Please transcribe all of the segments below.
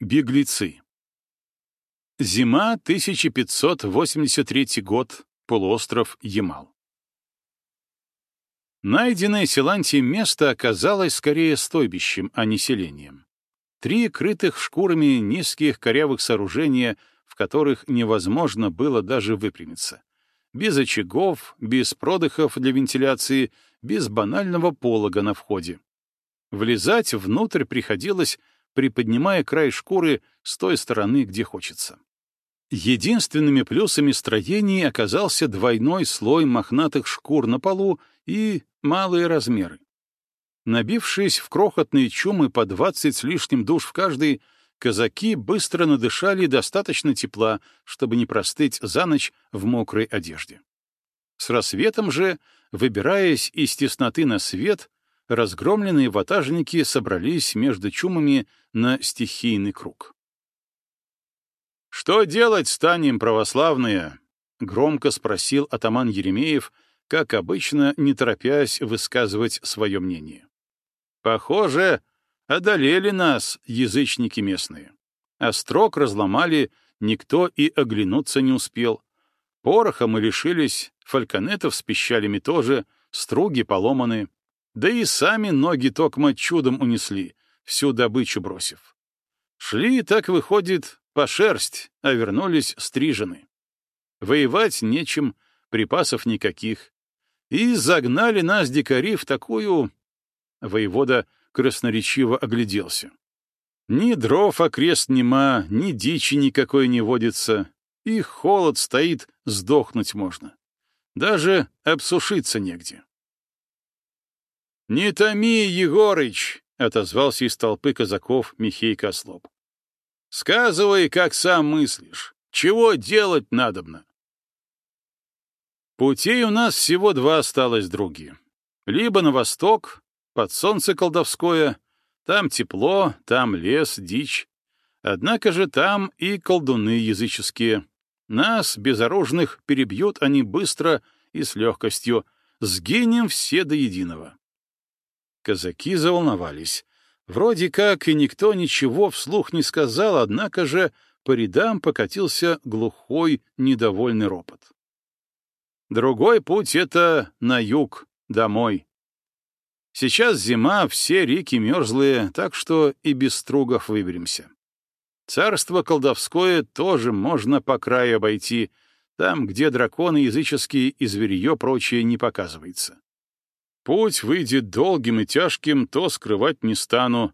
Беглецы. Зима, 1583 год, полуостров Ямал. Найденное Силантием место оказалось скорее стойбищем, а не селением. Три крытых шкурами низких корявых сооружения, в которых невозможно было даже выпрямиться. Без очагов, без продыхов для вентиляции, без банального полога на входе. Влезать внутрь приходилось приподнимая край шкуры с той стороны, где хочется. Единственными плюсами строений оказался двойной слой мохнатых шкур на полу и малые размеры. Набившись в крохотные чумы по двадцать с лишним душ в каждой, казаки быстро надышали достаточно тепла, чтобы не простыть за ночь в мокрой одежде. С рассветом же, выбираясь из тесноты на свет, разгромленные ватажники собрались между чумами на стихийный круг. «Что делать станем, православные?» — громко спросил атаман Еремеев, как обычно, не торопясь высказывать свое мнение. «Похоже, одолели нас язычники местные. Острог разломали, никто и оглянуться не успел. Пороха мы лишились, фальконетов с пищалями тоже, струги поломаны. Да и сами ноги токмо чудом унесли, всю добычу бросив. Шли, так выходит, по шерсть, а вернулись стрижены. Воевать нечем, припасов никаких. И загнали нас дикари в такую... Воевода красноречиво огляделся. Ни дров окрест нема, ни дичи никакой не водится, и холод стоит, сдохнуть можно. Даже обсушиться негде. «Не томи, Егорыч!» — отозвался из толпы казаков Михей Кослоп. «Сказывай, как сам мыслишь. Чего делать надобно?» Путей у нас всего два осталось, други. Либо на восток, под солнце колдовское, там тепло, там лес, дичь. Однако же там и колдуны языческие. Нас, безоружных, перебьют они быстро и с легкостью. Сгинем все до единого. Казаки заволновались. Вроде как и никто ничего вслух не сказал, однако же по рядам покатился глухой, недовольный ропот. Другой путь — это на юг, домой. Сейчас зима, все реки мерзлые, так что и без стругов выберемся. Царство колдовское тоже можно по краю обойти, там, где драконы языческие и зверье прочее не показывается. Путь выйдет долгим и тяжким, то скрывать не стану.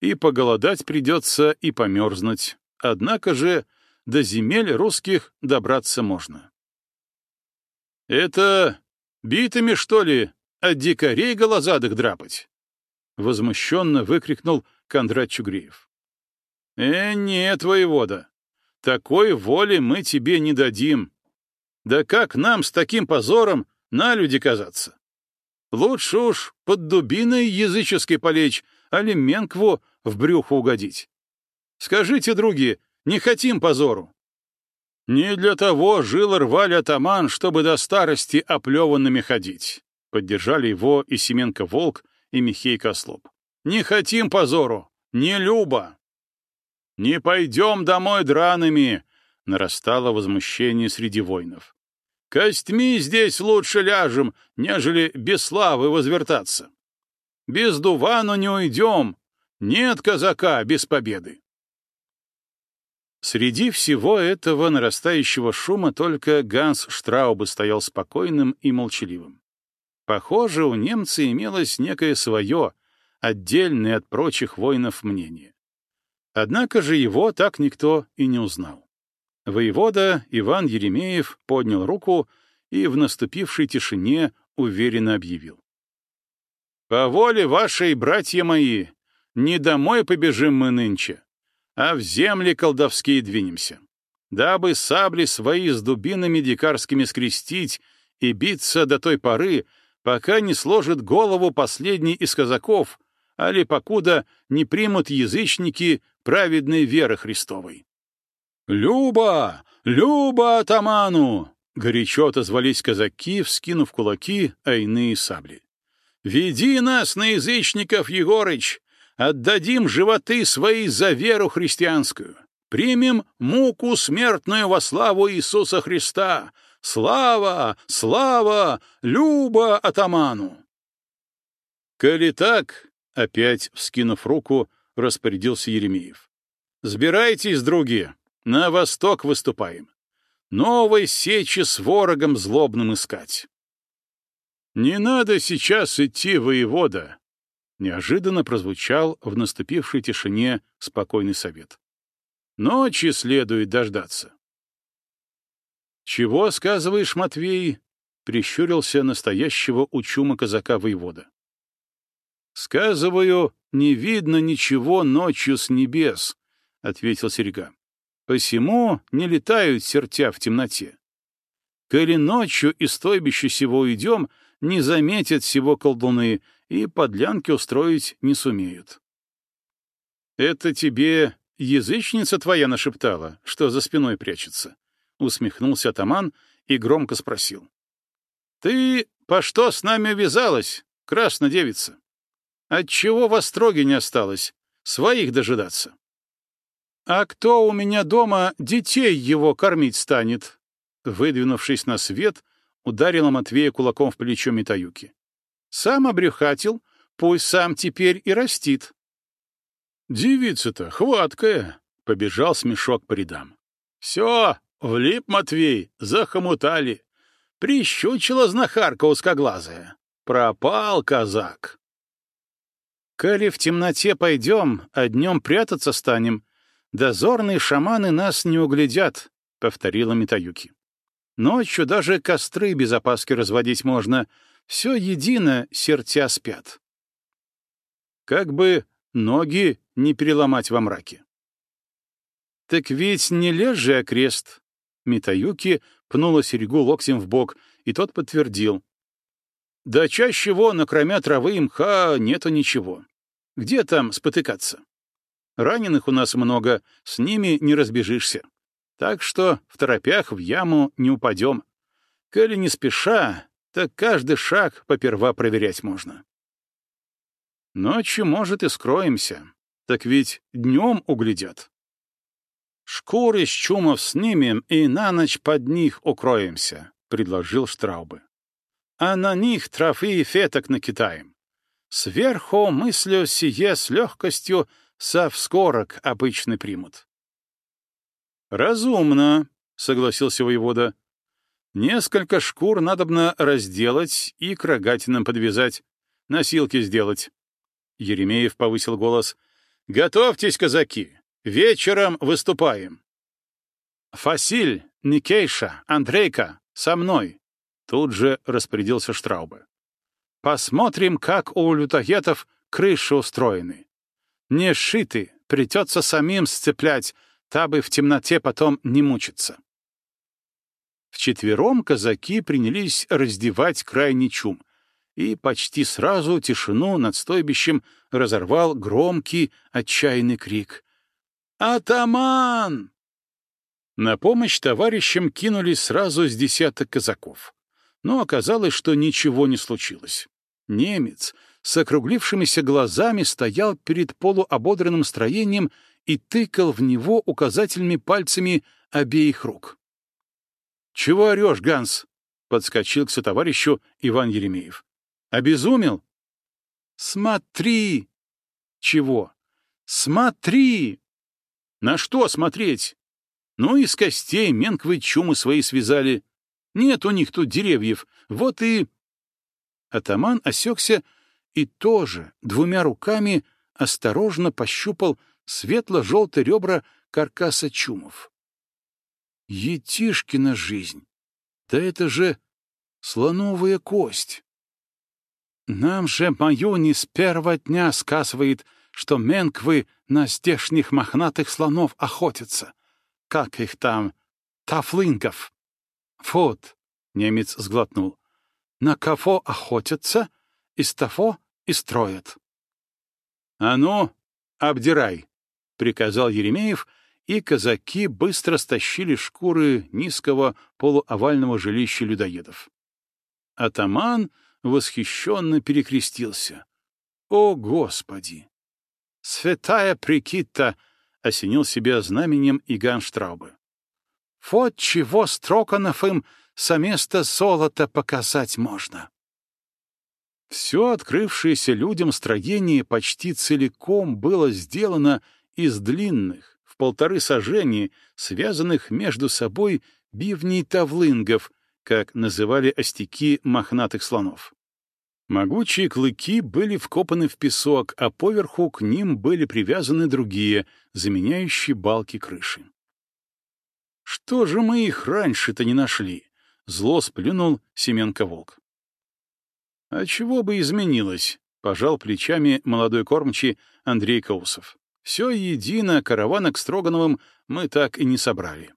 И поголодать придется, и померзнуть. Однако же до земель русских добраться можно. «Это битами, что ли, от дикарей голозадых драпать?» — возмущенно выкрикнул Кондрат Чугреев. «Э, нет, воевода, такой воли мы тебе не дадим. Да как нам с таким позором на люди казаться? Лучше уж под дубиной языческой полечь, а Менкву в брюхо угодить. Скажите, други, не хотим позору. Не для того жил рвали атаман, чтобы до старости оплеванными ходить. Поддержали его и Семенко Волк, и Михей Кослоп. Не хотим позору, не люба. Не пойдем домой драными, нарастало возмущение среди воинов. Костьми здесь лучше ляжем, нежели без славы возвертаться. Без дувану не уйдем, нет казака без победы. Среди всего этого нарастающего шума только Ганс Штраубе стоял спокойным и молчаливым. Похоже, у немца имелось некое свое, отдельное от прочих воинов мнение. Однако же его так никто и не узнал. Воевода Иван Еремеев поднял руку и в наступившей тишине уверенно объявил. «По воле вашей, братья мои, не домой побежим мы нынче, а в земли колдовские двинемся, дабы сабли свои с дубинами дикарскими скрестить и биться до той поры, пока не сложит голову последний из казаков, али покуда не примут язычники праведной веры Христовой. «Люба! Люба атаману!» — горячо отозвались казаки, вскинув кулаки, а иные сабли. «Веди нас на язычников, Егорыч! Отдадим животы свои за веру христианскую. Примем муку смертную во славу Иисуса Христа. Слава, слава, люба атаману!» «Коли так, — опять вскинув руку, распорядился Еремеев, — сбирайтесь, други, на восток выступаем. Новой сечи с ворогом злобным искать. «Не надо сейчас идти, воевода!» Неожиданно прозвучал в наступившей тишине спокойный совет. «Ночи следует дождаться». «Чего, сказываешь, Матвей?» — прищурился настоящего учума казака воевода. «Сказываю, не видно ничего ночью с небес», — ответил Серега. «Посему не летают сертя в темноте. Коли ночью из стойбища сего уйдем, не заметят всего колдуны и подлянки устроить не сумеют». «Это тебе язычница твоя нашептала, что за спиной прячется?» — усмехнулся атаман и громко спросил. «Ты по что с нами вязалась, красная девица? Отчего в остроге не осталось? Своих дожидаться?» «А кто у меня дома детей его кормить станет?» Выдвинувшись на свет, ударила Матвея кулаком в плечо Митаюки. «Сам обрюхатил, пусть сам теперь и растит». «Девица-то хваткая!» — побежал смешок по рядам. «Все, Влип, Матвей, захомутали. Прищучила знахарка узкоглазая. Пропал казак. Коли в темноте пойдем, а днем прятаться станем, дозорные шаманы нас не углядят, — повторила Митаюки. Ночью даже костры без опаски разводить можно. Все едино, сердца спят. Как бы ноги не переломать во мраке. Так ведь не лежь же окрест, Митаюки пнула серьгу локтем в бок, и тот подтвердил. «Да чаще вон, кроме травы и мха, нету ничего. Где там спотыкаться? Раненых у нас много, с ними не разбежишься. Так что в торопях в яму не упадем. Коли не спеша, так каждый шаг поперва проверять можно. Ночью, может, и скроемся. Так ведь днем углядят. «Шкуры с чумов снимем и на ночь под них укроемся», — предложил Штраубе. «А на них травы и феток накидаем. Сверху, мыслю, сие с легкостью совскорок обычно примут». «Разумно», — согласился воевода. «Несколько шкур надобно разделать и к рогатинам подвязать, носилки сделать». Еремеев повысил голос. «Готовьтесь, казаки! Вечером выступаем. Фасиль, Никейша, Андрейка, со мной. Тут же распорядился Штраубе. Посмотрим, как у лютоедов крыши устроены. Не шиты, придется самим сцеплять, табы в темноте потом не мучиться. Вчетвером казаки принялись раздевать крайний чум, и почти сразу тишину над стойбищем разорвал громкий отчаянный крик. «Атаман!» На помощь товарищам кинулись сразу с десяток казаков. Но оказалось, что ничего не случилось. Немец с округлившимися глазами стоял перед полуободренным строением и тыкал в него указательными пальцами обеих рук. «Чего орешь, Ганс?» — подскочил к сотоварищу Иван Еремеев. «Обезумел?» «Смотри!» «Чего?» «Смотри!» На что смотреть? Ну, из костей менквы чумы свои связали. Нет у них тут деревьев. Вот и... Атаман осекся и тоже двумя руками осторожно пощупал светло-желтые ребра каркаса чумов. Етишкина жизнь! Да это же слоновая кость! Нам же мою не с первого дня сказывает, что менквы на здешних мохнатых слонов охотятся. Как их там? Тафлингов. Вот, немец сглотнул. На кого охотятся, из того и строят. А ну, обдирай, приказал Еремеев, и казаки быстро стащили шкуры низкого полуовального жилища людоедов. Атаман восхищенно перекрестился. О, Господи! Святая Прикитта!» — осенил себя знаменем Иган Штраубы. «Вот чего Строкановым со места золота показать можно!» Все открывшееся людям строение почти целиком было сделано из длинных, в полторы сажени, связанных между собой бивней тавлынгов, как называли остяки мохнатых слонов. Могучие клыки были вкопаны в песок, а поверху к ним были привязаны другие, заменяющие балки крыши. «Что же мы их раньше-то не нашли?» — зло сплюнул Семенко-волк. «А чего бы изменилось?» — пожал плечами молодой кормчий Андрей Каусов. «Все едино, каравана к Строгановым мы так и не собрали».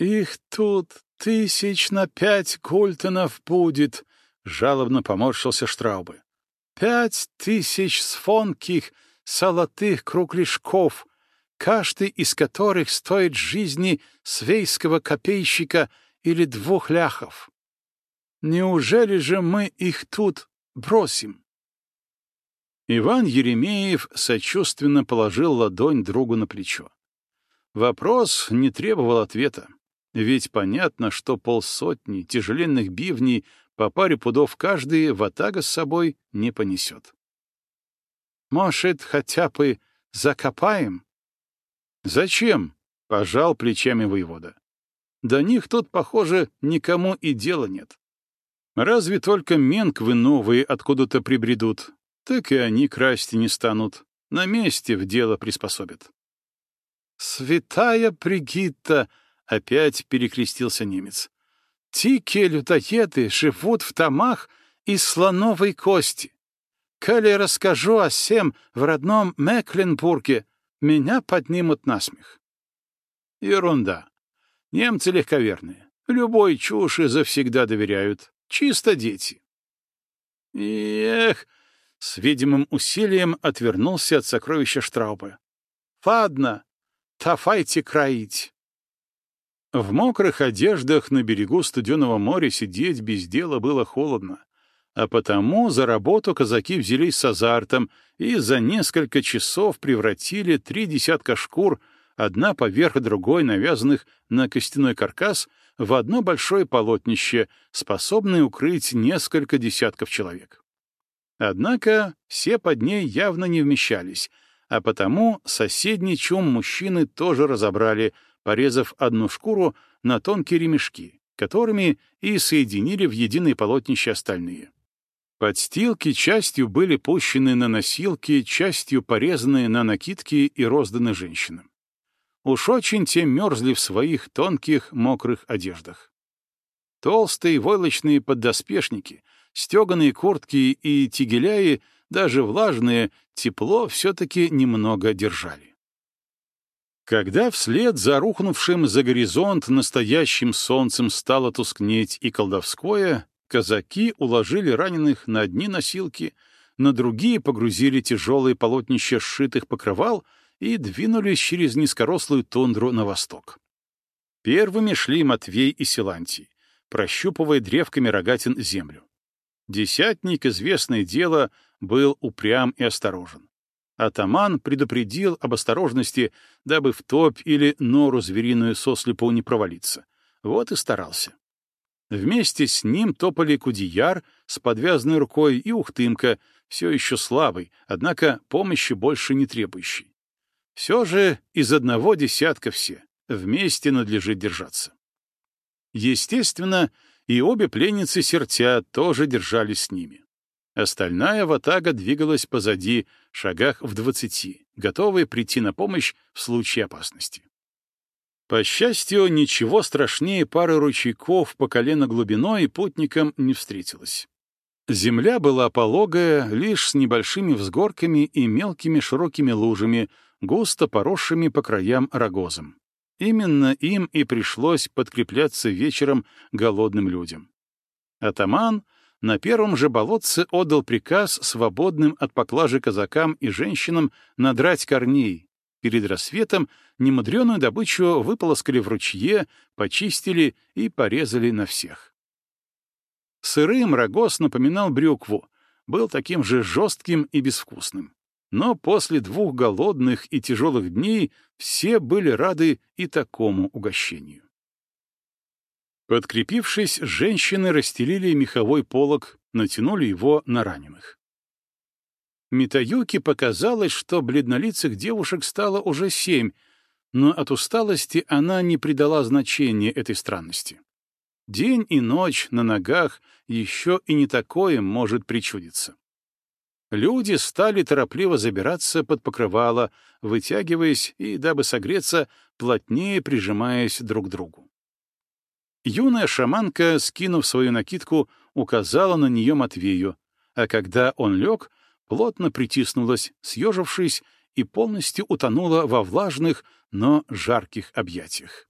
«Их тут тысяч на пять культонов будет», — жалобно поморщился Штраубы. «Пять тысяч сфонких золотых кругляшков, каждый из которых стоит жизни свейского копейщика или двух ляхов. Неужели же мы их тут бросим? Иван Еремеев сочувственно положил ладонь другу на плечо. Вопрос не требовал ответа, ведь понятно, что полсотни тяжеленных бивней по паре пудов каждый ватага с собой не понесет. «Может, хотя бы закопаем?» «Зачем?» — пожал плечами воевода. «До них тут, похоже, никому и дела нет. Разве только менквы новые откуда-то прибредут, так и они красть не станут, на месте в дело приспособят. «Святая Пригитта!» — опять перекрестился немец. «Тики лютоеды живут в томах из слоновой кости. Коли расскажу о всем в родном Мекленбурге, меня поднимут на смех». Ерунда. Немцы легковерные. Любой чуши завсегда доверяют. Чисто дети. Эх, с видимым усилием отвернулся от сокровища Штраубы. Ладно, тафайте краить. В мокрых одеждах на берегу студеного моря сидеть без дела было холодно, а потому за работу казаки взялись с азартом и за несколько часов превратили три десятка шкур, одна поверх другой навязанных на костяной каркас, в одно большое полотнище, способное укрыть несколько десятков человек. Однако все под ней явно не вмещались, а потому соседний чум мужчины тоже разобрали, порезав одну шкуру на тонкие ремешки, которыми и соединили в единое полотнище остальные. Подстилки частью были пущены на носилки, частью порезаны на накидки и розданы женщинам. Уж очень те мерзли в своих тонких, мокрых одеждах. Толстые войлочные поддоспешники, стеганые куртки и тигеляи, даже влажные, тепло все-таки немного держали. Когда вслед за рухнувшим за горизонт настоящим солнцем стало тускнеть и колдовское, казаки уложили раненых на одни носилки, на другие погрузили тяжелые полотнища сшитых покрывал — и двинулись через низкорослую тундру на восток. Первыми шли Матвей и Силантий, прощупывая древками рогатин землю. Десятник, известное дело, был упрям и осторожен. Атаман предупредил об осторожности, дабы в топь или нору звериную сослепу не провалиться. Вот и старался. Вместе с ним топали Кудияр с подвязанной рукой и Ухтымка, все еще слабый, однако помощи больше не требующий. Все же из одного десятка все, вместе надлежит держаться. Естественно, и обе пленницы сертя тоже держались с ними. Остальная ватага двигалась позади, шагах в двадцати, готовая прийти на помощь в случае опасности. По счастью, ничего страшнее пары ручейков по колено глубиной путникам не встретилось. Земля была пологая, лишь с небольшими взгорками и мелкими широкими лужами, густо поросшими по краям рогозом. Именно им и пришлось подкрепляться вечером голодным людям. Атаман на первом же болотце отдал приказ свободным от поклажи казакам и женщинам надрать корней. Перед рассветом немудреную добычу выполоскали в ручье, почистили и порезали на всех. Сырым рогоз напоминал брюкву, был таким же жестким и безвкусным. Но после двух голодных и тяжелых дней все были рады и такому угощению. Подкрепившись, женщины расстелили меховой полог, натянули его на раненых. Митаюке показалось, что бледнолицых девушек стало уже семь, но от усталости она не придала значения этой странности. День и ночь на ногах еще и не такое может причудиться. Люди стали торопливо забираться под покрывало, вытягиваясь и, дабы согреться, плотнее прижимаясь друг к другу. Юная шаманка, скинув свою накидку, указала на нее Матвею, а когда он лег, плотно притиснулась, съежившись, и полностью утонула во влажных, но жарких объятиях.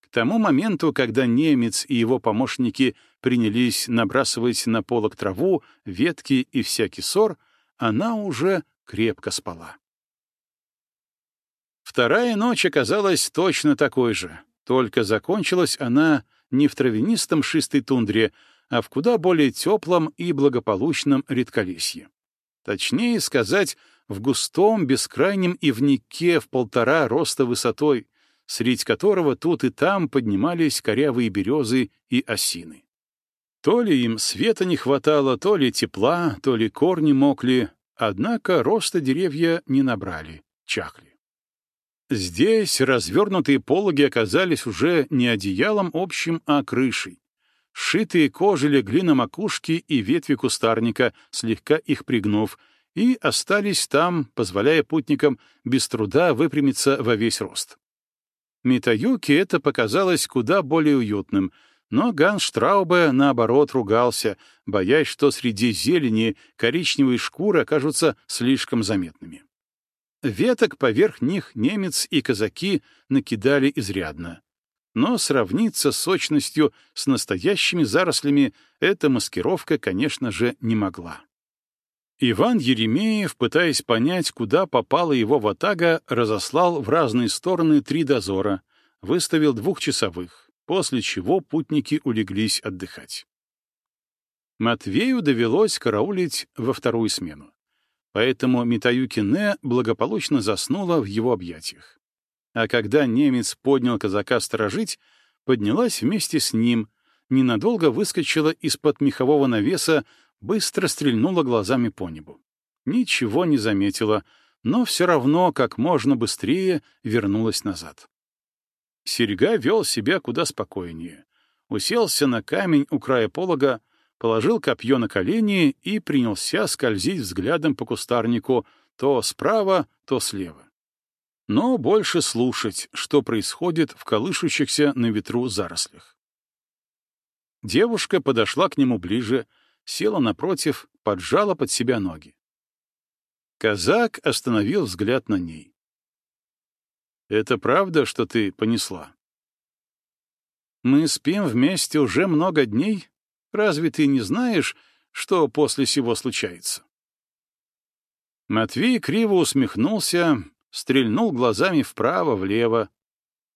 К тому моменту, когда немец и его помощники принялись набрасывать на полок траву, ветки и всякий сор, она уже крепко спала. Вторая ночь оказалась точно такой же, только закончилась она не в травянистом шистой тундре, а в куда более теплом и благополучном редколесье. Точнее сказать, в густом бескрайнем ивнике в полтора роста высотой, среди которого тут и там поднимались корявые березы и осины. То ли им света не хватало, то ли тепла, то ли корни мокли, однако роста деревья не набрали, чахли. Здесь развернутые пологи оказались уже не одеялом общим, а крышей. Сшитые кожи легли на макушки и ветви кустарника, слегка их пригнув, и остались там, позволяя путникам без труда выпрямиться во весь рост. Митаюке это показалось куда более уютным, но Ганс Штраубе, наоборот, ругался, боясь, что среди зелени коричневые шкуры окажутся слишком заметными. Веток поверх них немец и казаки накидали изрядно. Но сравниться сочностью с настоящими зарослями эта маскировка, конечно же, не могла. Иван Еремеев, пытаясь понять, куда попала его ватага, разослал в разные стороны три дозора, выставил двухчасовых, после чего путники улеглись отдыхать. Матвею довелось караулить во вторую смену. Поэтому Митаюкине благополучно заснула в его объятиях. А когда немец поднял казака сторожить, поднялась вместе с ним, ненадолго выскочила из-под мехового навеса, быстро стрельнула глазами по небу. Ничего не заметила, но все равно как можно быстрее вернулась назад. Серега вел себя куда спокойнее. Уселся на камень у края полога, положил копье на колени и принялся скользить взглядом по кустарнику то справа, то слева. Но больше слушать, что происходит в колышущихся на ветру зарослях. Девушка подошла к нему ближе, села напротив, поджала под себя ноги. Казак остановил взгляд на ней. «Это правда, что ты понесла?» «Мы спим вместе уже много дней. Разве ты не знаешь, что после сего случается?» Матвей криво усмехнулся, стрельнул глазами вправо-влево.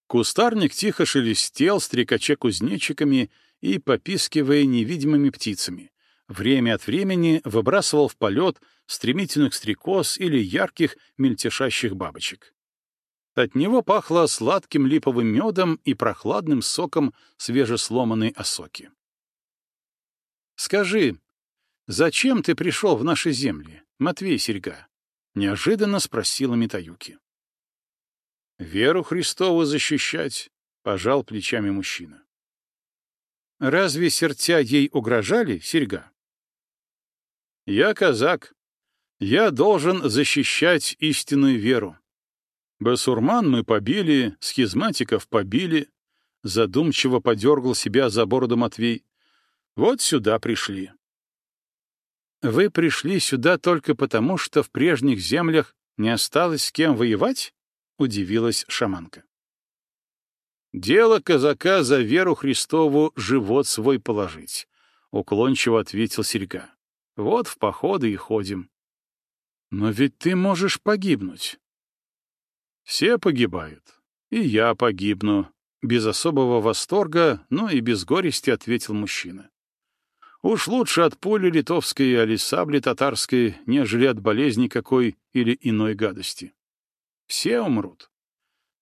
Кустарник тихо шелестел, стрекача кузнечиками и попискивая невидимыми птицами время от времени выбрасывал в полет стремительных стрекоз или ярких мельтешащих бабочек. От него пахло сладким липовым медом и прохладным соком свежесломанной осоки. «Скажи, зачем ты пришел в наши земли, Матвей Серьга?» — неожиданно спросила Митаюки. «Веру Христову защищать», — пожал плечами мужчина. «Разве сердца ей угрожали, Серьга?» Я казак. Я должен защищать истинную веру. Басурман мы побили, схизматиков побили. Задумчиво подергал себя за бороду Матвей. Вот сюда пришли. Вы пришли сюда только потому, что в прежних землях не осталось с кем воевать? Удивилась шаманка. Дело казака за веру Христову живот свой положить, уклончиво ответил Серега. Вот в походы и ходим. Но ведь ты можешь погибнуть. Все погибают. И я погибну. Без особого восторга, но и без горести ответил мужчина. Уж лучше от пули литовской или сабли татарской, нежели от болезни какой или иной гадости. Все умрут.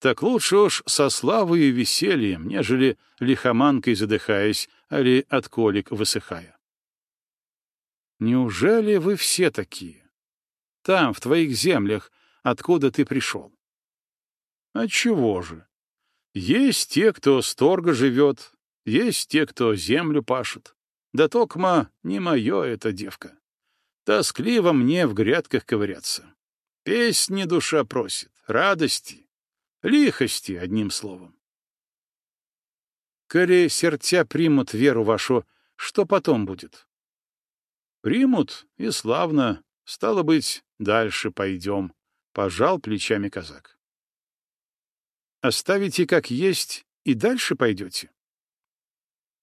Так лучше уж со славой и весельем, нежели лихоманкой задыхаясь, или от колик высыхая. Неужели вы все такие? Там, в твоих землях, откуда ты пришел? Отчего же? Есть те, кто сторго живет, есть те, кто землю пашет. Да токма не мое эта девка. Тоскливо мне в грядках ковыряться. Песни душа просит, радости, лихости, одним словом. Коли сердца примут веру вашу, что потом будет? Примут, и славно, стало быть, дальше пойдем, — пожал плечами казак. Оставите как есть и дальше пойдете?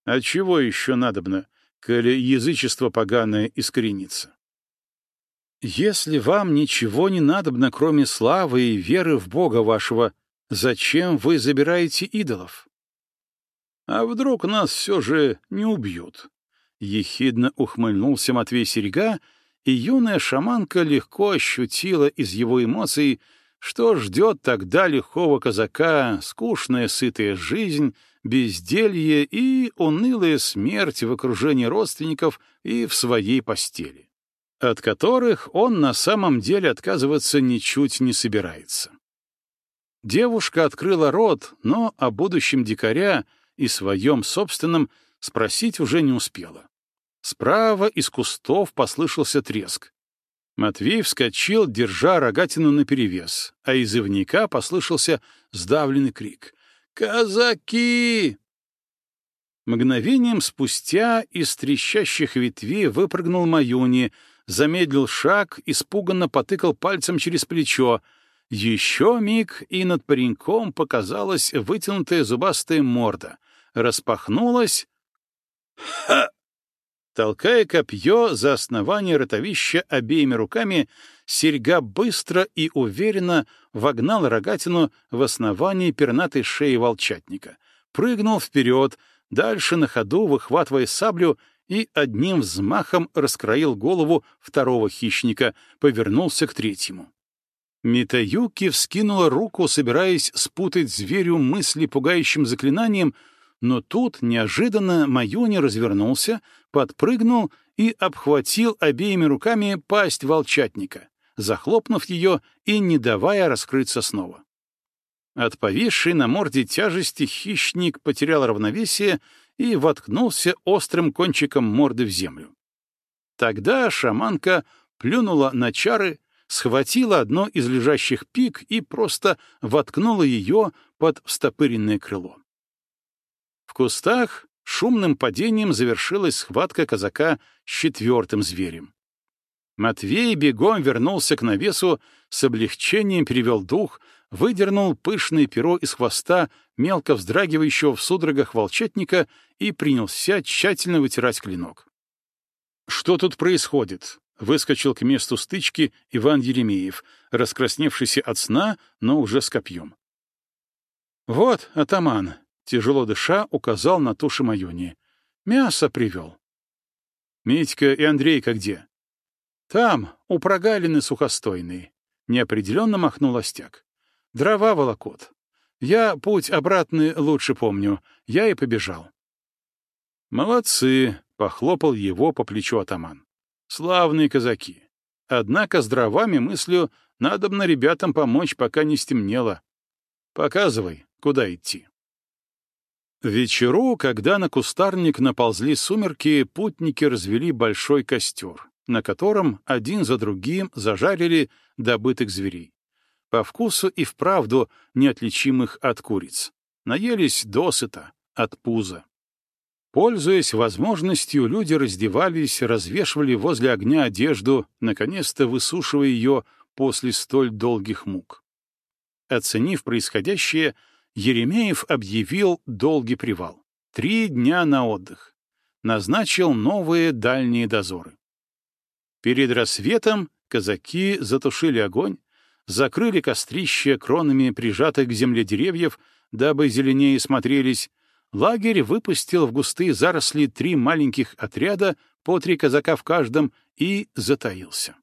А чего еще надобно, коли язычество поганое искоренится? Если вам ничего не надобно, кроме славы и веры в Бога вашего, зачем вы забираете идолов? А вдруг нас все же не убьют? Ехидно ухмыльнулся Матвей Серега, и юная шаманка легко ощутила из его эмоций, что ждет тогда лихого казака скучная сытая жизнь, безделье и унылая смерть в окружении родственников и в своей постели от которых он на самом деле отказываться ничуть не собирается. Девушка открыла рот, но о будущем дикаря и своем собственном спросить уже не успела. Справа из кустов послышался треск. Матвей вскочил, держа рогатину наперевес, а из ивника послышался сдавленный крик. «Казаки!» Мгновением спустя из трещащих ветвей выпрыгнул Маюни, замедлил шаг, испуганно потыкал пальцем через плечо. Еще миг, и над пареньком показалась вытянутая зубастая морда. Распахнулась. Ха! Толкая копье за основание ротовища обеими руками, серьга быстро и уверенно вогнал рогатину в основание пернатой шеи волчатника, прыгнул вперед, дальше на ходу, выхватывая саблю и одним взмахом раскроил голову второго хищника, повернулся к третьему. Митаюки вскинула руку, собираясь спутать зверю мысли пугающим заклинанием, но тут неожиданно Маюни развернулся, подпрыгнул и обхватил обеими руками пасть волчатника, захлопнув ее и не давая раскрыться снова. От повисшей на морде тяжести хищник потерял равновесие и воткнулся острым кончиком морды в землю. Тогда шаманка плюнула на чары, схватила одно из лежащих пик и просто воткнула ее под встопыренное крыло. В кустах шумным падением завершилась схватка казака с четвертым зверем. Матвей бегом вернулся к навесу, с облегчением перевел дух, выдернул пышное перо из хвоста мелко вздрагивающего в судорогах волчатника и принялся тщательно вытирать клинок. «Что тут происходит?» — выскочил к месту стычки Иван Еремеев, раскрасневшийся от сна, но уже с копьем. «Вот, атаман», — тяжело дыша указал на туши Майони. «Мясо привел». «Митька и Андрейка где?» «Там, у прогалины сухостойной», — неопределенно махнул Остяк. Дрова волокут. Я путь обратный лучше помню. Я и побежал. Молодцы, — похлопал его по плечу атаман. Славные казаки. Однако с дровами мыслю, надо на ребятам помочь, пока не стемнело. Показывай, куда идти. Вечеру, когда на кустарник наползли сумерки, путники развели большой костер, на котором один за другим зажарили добытых зверей по вкусу и вправду неотличимых от куриц. Наелись досыта, от пуза. Пользуясь возможностью, люди раздевались, развешивали возле огня одежду, наконец-то высушивая ее после столь долгих мук. Оценив происходящее, Еремеев объявил долгий привал. Три дня на отдых. Назначил новые дальние дозоры. Перед рассветом казаки затушили огонь, закрыли кострище кронами прижатых к земле деревьев, дабы зеленее смотрелись, лагерь выпустил в густые заросли три маленьких отряда по три казака в каждом, и затаился.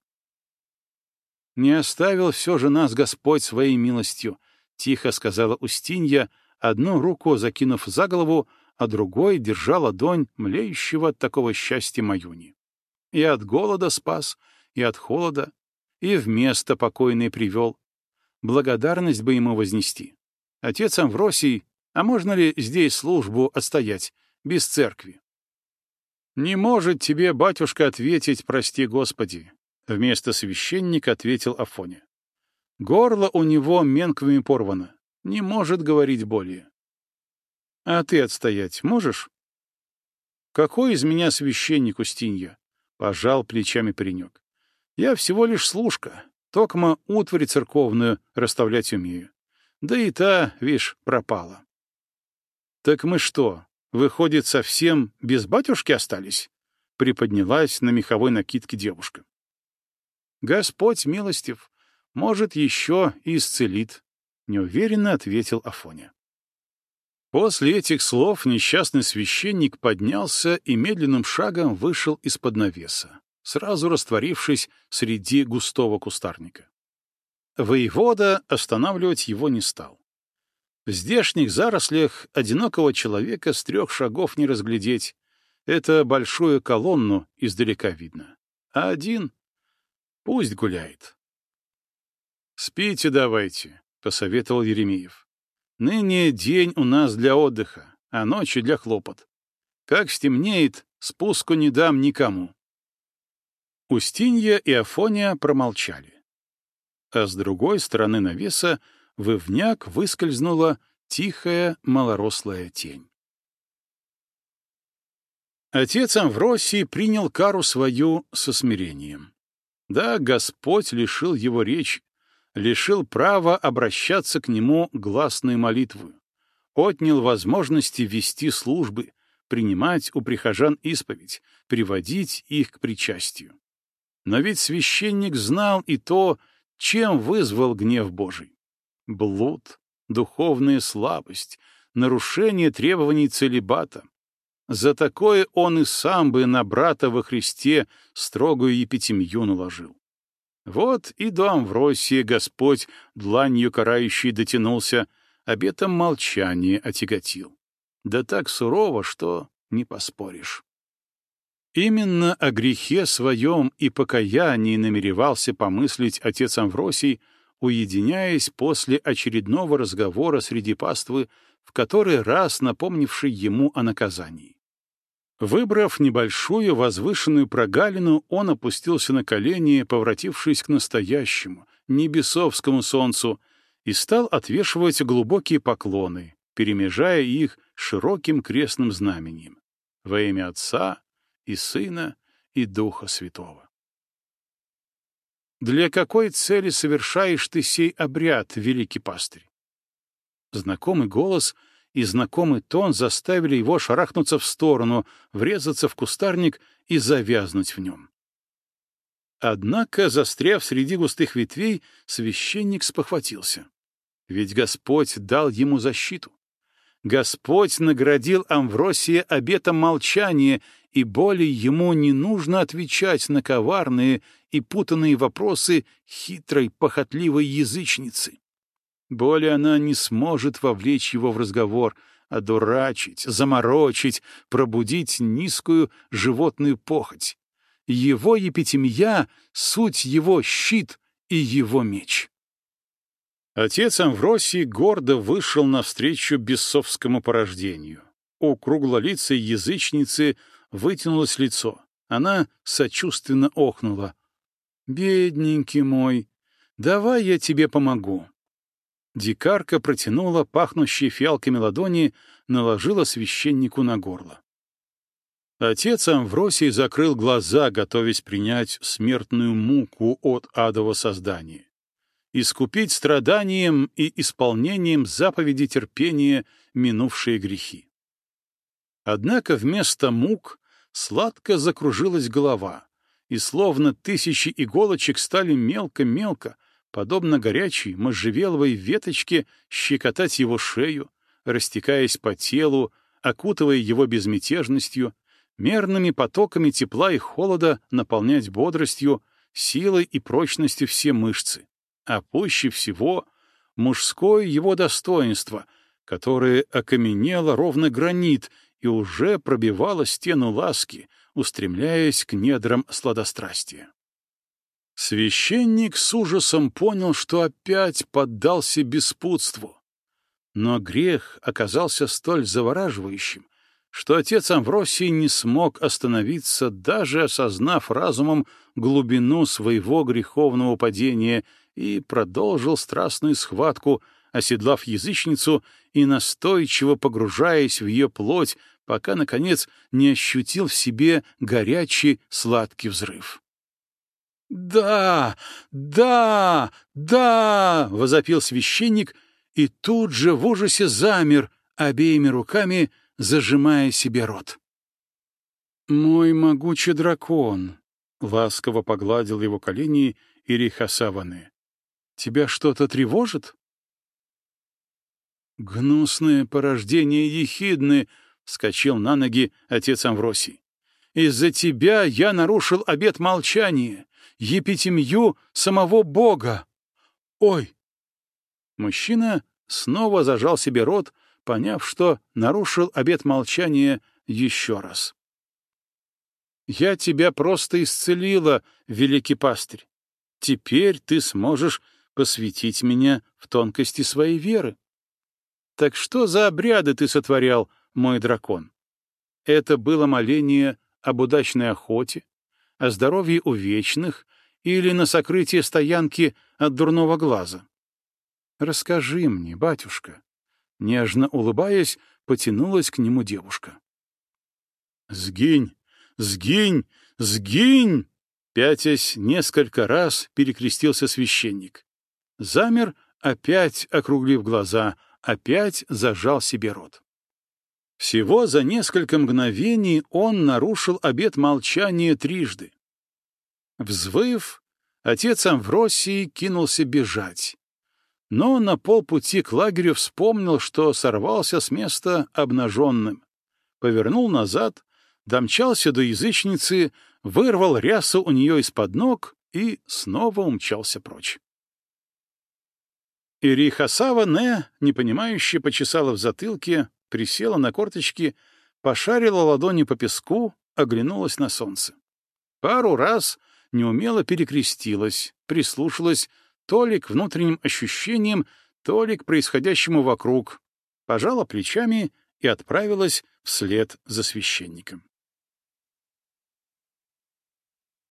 «Не оставил все же нас Господь своей милостью», — тихо сказала Устинья, одну руку закинув за голову, а другой держа ладонь млеющего от такого счастья Маюни. И от голода спас, и от холода, и в место привел. Благодарность бы ему вознести. Отец Амвросий, а можно ли здесь службу отстоять, без церкви? «Не может тебе, батюшка, ответить, прости Господи», — вместо священника ответил Афоня. «Горло у него менквами порвано, не может говорить более». «А ты отстоять можешь?» «Какой из меня священник, Устинья?» — пожал плечами паренек. «Я всего лишь служка, токмо утварь церковную расставлять умею. Да и та, вишь, пропала». «Так мы что, Выходит, совсем без батюшки остались? Приподнялась на меховой накидке девушка. Господь милостив, может, еще и исцелит, неуверенно ответил Афоня. После этих слов несчастный священник поднялся и медленным шагом вышел из-под навеса, сразу растворившись среди густого кустарника. Воевода останавливать его не стал. В здешних зарослях одинокого человека с трех шагов не разглядеть. Это большую колонну издалека видно. А один — пусть гуляет. «Спите давайте», — посоветовал Еремеев. «Ныне день у нас для отдыха, а ночью для хлопот. Как стемнеет, спуску не дам никому». Устинья и Афония промолчали. А с другой стороны навеса в ивняк выскользнула тихая малорослая тень. Отец Амвросий принял кару свою со смирением. Да, Господь лишил его речи, лишил права обращаться к нему гласной молитвою, отнял возможности вести службы, принимать у прихожан исповедь, приводить их к причастию. Но ведь священник знал и то, чем вызвал гнев Божий блуд, духовная слабость, нарушение требований целебата. За такое он и сам бы на брата во Христе строгую епитемью наложил. Вот и до Амвросия Господь дланью карающий дотянулся, обетом молчания отяготил. Да так сурово, что не поспоришь. Именно о грехе своем и покаянии намеревался помыслить отец Амвросий, уединяясь после очередного разговора среди паствы, в который раз напомнивший ему о наказании. Выбрав небольшую возвышенную прогалину, он опустился на колени, поворотившись к настоящему, небесовскому солнцу, и стал отвешивать глубокие поклоны, перемежая их широким крестным знамением во имя Отца и Сына и Духа Святого. Для какой цели совершаешь ты сей обряд, великий пастырь? Знакомый голос и знакомый тон заставили его шарахнуться в сторону, врезаться в кустарник и завязнуть в нем. Однако, застряв среди густых ветвей, священник спохватился. Ведь Господь дал ему защиту. Господь наградил Амвросия обетом молчания, и более ему не нужно отвечать на коварные и путанные вопросы хитрой, похотливой язычницы. Более она не сможет вовлечь его в разговор, одурачить, заморочить, пробудить низкую животную похоть. Его епитемья — суть его щит и его меч. Отец Амвросий гордо вышел навстречу бесовскому порождению. У круглолицей язычницы вытянулось лицо. Она сочувственно охнула. «Бедненький мой, давай я тебе помогу». Дикарка протянула пахнущие фиалками ладони, наложила священнику на горло. Отец Амвросий закрыл глаза, готовясь принять смертную муку от адового создания искупить страданием и исполнением заповеди терпения минувшие грехи. Однако вместо мук сладко закружилась голова, и словно тысячи иголочек стали мелко-мелко, подобно горячей можжевеловой веточке, щекотать его шею, растекаясь по телу, окутывая его безмятежностью, мерными потоками тепла и холода наполнять бодростью, силой и прочностью все мышцы, а пуще всего мужское его достоинство, которое окаменело ровно гранит и уже пробивало стену ласки, устремляясь к недрам сладострастия. Священник с ужасом понял, что опять поддался беспутству. Но грех оказался столь завораживающим, что отец Амвросий не смог остановиться, даже осознав разумом глубину своего греховного падения, и продолжил страстную схватку, оседлав язычницу и настойчиво погружаясь в ее плоть, пока, наконец, не ощутил в себе горячий сладкий взрыв. «Да! Да! Да!» — возопил священник и тут же в ужасе замер, обеими руками зажимая себе рот. «Мой могучий дракон!» — ласково погладил его колени Ирихасаваны. «Тебя что-то тревожит?» «Гнусное порождение ехидны!» — вскочил на ноги отец Амвросий. «Из-за тебя я нарушил обет молчания епитемью самого Бога. Ой!» Мужчина снова зажал себе рот, поняв, что нарушил обет молчания еще раз. «Я тебя просто исцелила, великий пастырь. Теперь ты сможешь посвятить меня в тонкости своей веры. Так что за обряды ты сотворял, мой дракон? Это было моление об удачной охоте, о здоровье у вечных или на сокрытие стоянки от дурного глаза? Расскажи мне, батюшка. Нежно улыбаясь, потянулась к нему девушка. «Сгинь! Сгинь! Сгинь!» Пятясь несколько раз перекрестился священник. Замер, опять округлив глаза, опять зажал себе рот. Всего за несколько мгновений он нарушил обет молчания трижды. Взвыв, отец Амвросий кинулся бежать. Но на полпути к лагерю вспомнил, что сорвался с места обнаженным. Повернул назад, домчался до язычницы, вырвал рясу у нее из-под ног и снова умчался прочь. Ирихасава Не, непонимающе почесала в затылке, присела на корточки, пошарила ладони по песку, оглянулась на солнце. Пару раз неумело перекрестилась, прислушалась то ли к внутренним ощущениям, то ли к происходящему вокруг, пожала плечами и отправилась вслед за священником.